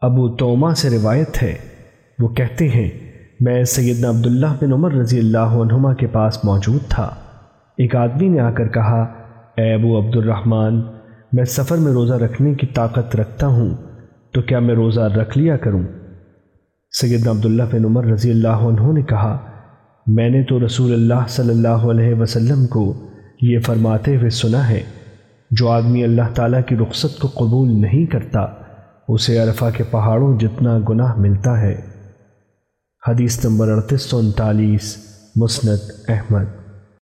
ابو توما سے روایت ہے۔ وہ کہتے ہیں، میں سیدنا عبداللہ بن عمر رضی اللہ عنہما کے پاس موجود تھا۔ ایک آدمی نے آ کر کہا، اے ابو عبد الرحمن میں سفر میں روزہ رکھنے کی طاقت رکھتا ہوں، تو کیا میں روزہ رکھ لیا کروں؟ سیدنا عبداللہ بن عمر رضی اللہ عنہ نے کہا، میں نے تو رسول اللہ صلی اللہ علیہ وسلم کو یہ فرماتے ہوئے سنا ہے، جو آدمی اللہ تعالیٰ کی رخصت کو قبول نہیں کرتا اسے عرفہ کے پہاڑوں جتنا گناہ ملتا ہے۔ حدیث نمبر اڑتیس سو انتالیس، مسند احمد۔